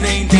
nem